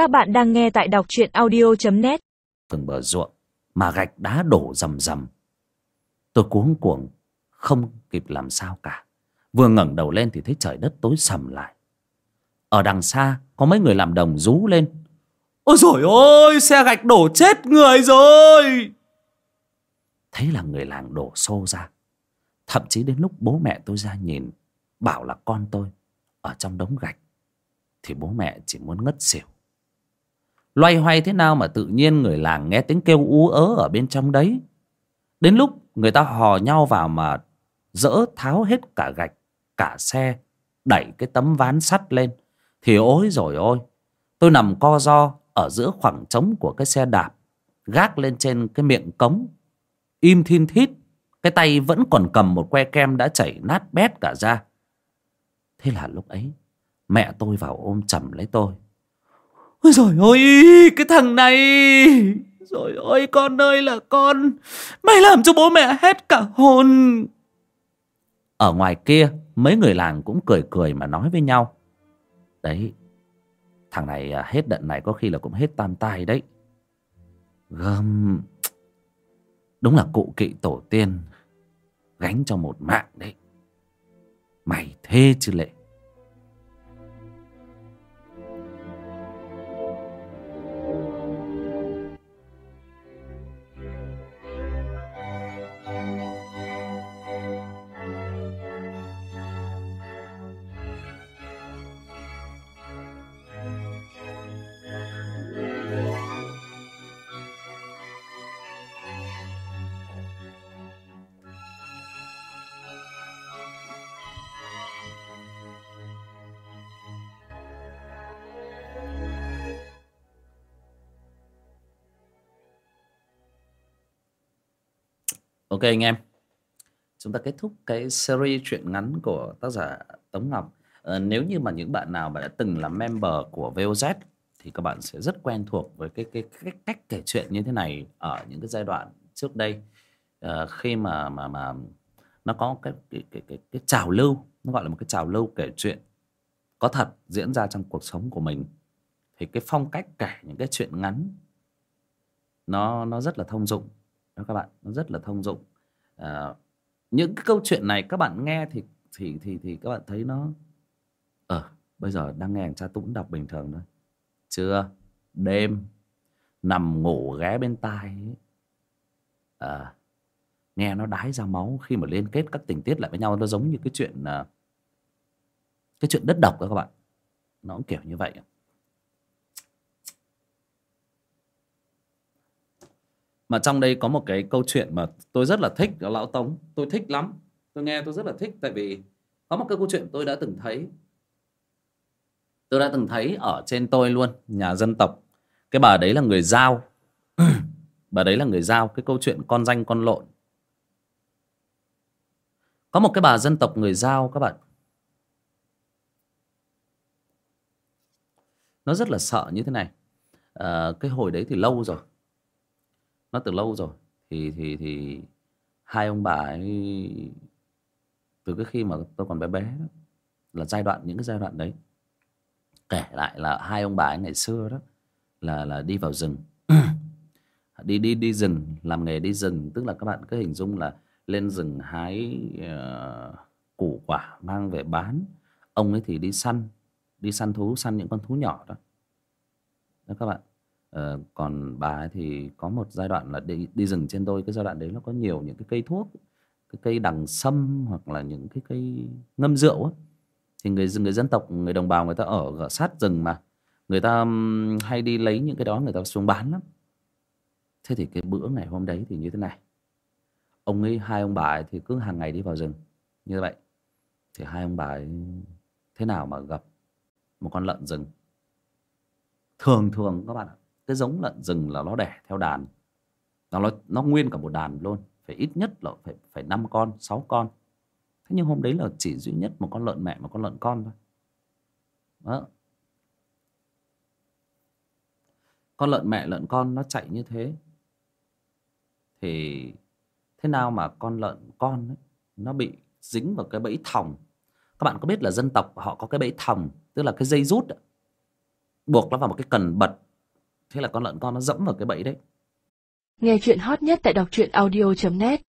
Các bạn đang nghe tại đọc truyện audio.net từng bờ ruộng mà gạch đá đổ rầm rầm. Tôi cuống cuồng, không kịp làm sao cả. Vừa ngẩng đầu lên thì thấy trời đất tối sầm lại. Ở đằng xa, có mấy người làm đồng rú lên. Ôi rồi ôi xe gạch đổ chết người rồi! Thấy là người làng đổ xô ra. Thậm chí đến lúc bố mẹ tôi ra nhìn, bảo là con tôi ở trong đống gạch. Thì bố mẹ chỉ muốn ngất xỉu loay hoay thế nào mà tự nhiên người làng nghe tiếng kêu ú ớ ở bên trong đấy? Đến lúc người ta hò nhau vào mà dỡ tháo hết cả gạch, cả xe, đẩy cái tấm ván sắt lên. Thì ôi rồi ôi, tôi nằm co ro ở giữa khoảng trống của cái xe đạp, gác lên trên cái miệng cống. Im thin thít, cái tay vẫn còn cầm một que kem đã chảy nát bét cả ra thế là lúc ấy, mẹ tôi vào ôm chầm lấy tôi ôi rồi ôi cái thằng này. Rồi ôi con ơi là con. Mày làm cho bố mẹ hết cả hồn. Ở ngoài kia mấy người làng cũng cười cười mà nói với nhau. Đấy thằng này à, hết đợt này có khi là cũng hết tam tai đấy. Gâm, đúng là cụ kỵ tổ tiên gánh cho một mạng đấy. Mày thê chứ lệ. Ok anh em. Chúng ta kết thúc cái series truyện ngắn của tác giả Tống Ngọc. À, Nếu như mà những bạn nào mà đã từng là member của VOZ Thì các bạn sẽ rất quen thuộc với cái, cái, cái cách kể chuyện như thế này Ở những cái giai đoạn trước đây. À, Khi mà mà mà nó có cái cái, cái, cái, cái trào lưu Nó gọi là một cái trào lưu kể chuyện Có thật diễn ra trong cuộc sống của mình Thì cái phong cách kể những cái chuyện ngắn Nó nó rất là thông dụng đó các bạn nó rất là thông dụng. À, những cái câu chuyện này các bạn nghe thì thì thì thì các bạn thấy nó ờ bây giờ đang nghe cha tũng đọc bình thường thôi. Chưa đêm nằm ngủ ghé bên tai ấy. À, nghe nó đái ra máu khi mà liên kết các tình tiết lại với nhau nó giống như cái chuyện à, cái chuyện đất độc đó các bạn. Nó cũng kiểu như vậy. Mà trong đây có một cái câu chuyện mà tôi rất là thích đó lão tống. Tôi thích lắm. Tôi nghe tôi rất là thích tại vì có một cái câu chuyện tôi đã từng thấy. Tôi đã từng thấy ở trên tôi luôn nhà dân tộc. Cái bà đấy là người giao. Bà đấy là người giao cái câu chuyện con danh con lộn. Có một cái bà dân tộc người giao các bạn. Nó rất là sợ như thế này. À, cái hồi đấy thì lâu rồi nó từ lâu rồi. Thì thì thì hai ông bà ấy từ cái khi mà tôi còn bé bé đó, là giai đoạn những cái giai đoạn đấy. Kể lại là hai ông bà ấy ngày xưa đó là là đi vào rừng. Đi đi đi rừng làm nghề đi rừng. Tức là các bạn cứ hình dung là lên rừng hái uh, củ quả mang về bán. Ông ấy thì đi săn đi săn thú săn những con thú nhỏ đó. Đó các bạn. Ờ, còn bà ấy thì có một giai đoạn là đi đi rừng trên tôi cái giai đoạn đấy nó có nhiều những cái cây thuốc cái cây đằng sâm hoặc là những cái cây ngâm rượu á. Thì người người dân tộc người đồng bào người ta ở, ở sát rừng mà người ta hay đi lấy những cái đó người ta xuống bán lắm. Thế thì cái bữa ngày hôm đấy thì như thế này. Ông ấy hai ông bà ấy thì cứ hàng ngày đi vào rừng như vậy. Thì hai ông bà ấy thế nào mà gặp một con lợn rừng? Thường thường các bạn ạ cái giống lợn rừng là nó đẻ theo đàn. Nó nó nguyên cả một đàn luôn phải ít nhất là phải phải năm con sáu con. Thế nhưng hôm đấy là chỉ duy nhất một con lợn mẹ một con lợn con thôi. Đó. Con lợn mẹ lợn con nó chạy như thế thì thế nào mà con lợn con ấy, nó bị dính vào cái bẫy thòng? Các bạn có biết là dân tộc họ có cái bẫy thòng tức là cái dây rút buộc nó vào một cái cần bật thế là con lợn con nó dẫm vào cái bẫy đấy. Nghe chuyện hot nhất tại đọc truyện audio.net